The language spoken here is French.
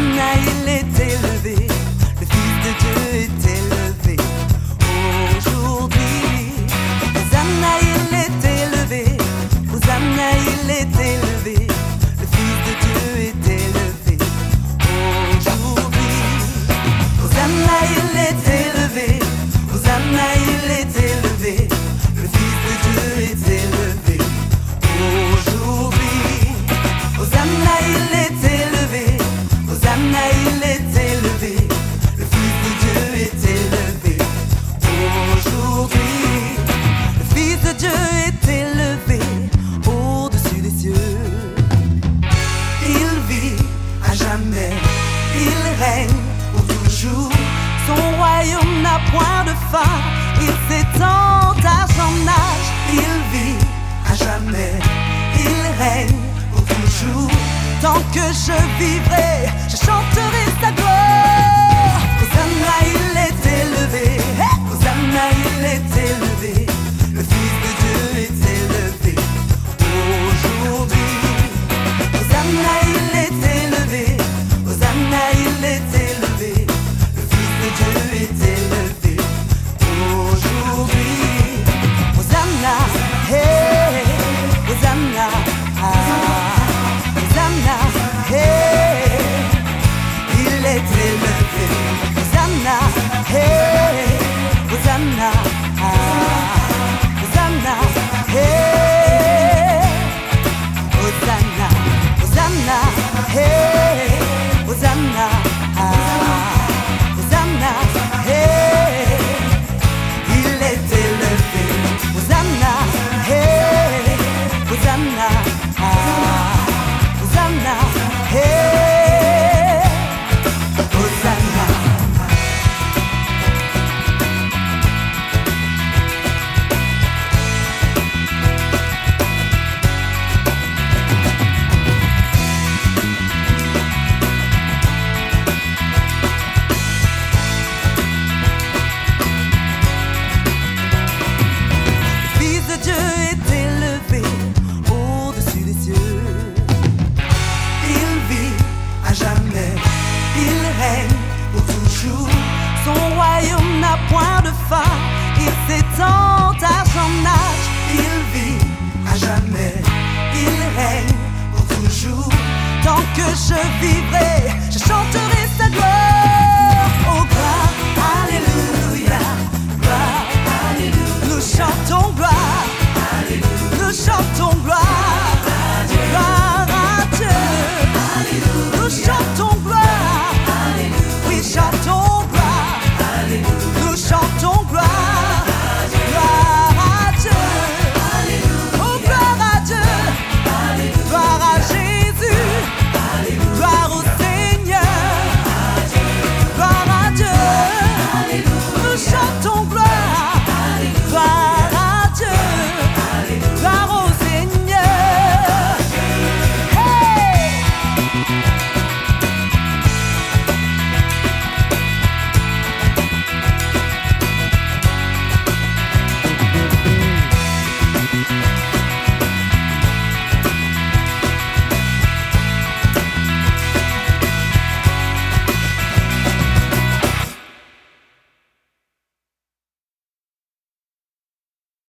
night point de. Il s'étend à son âge, il vit à jamais, il règne pour toujours. Tant que je vivrai, je chanterai. Thank you. jamais. Il règne pour toujours. Son royaume n'a point de fin. Il s'étend à son âge. Il vit à jamais. Il règne pour toujours. Tant que je vivrai, je chanterai sa gloire. Oh gloire, alléluia. Gloire, alléluia. Nous chantons gloire. Alléluia. Nous chantons gloire.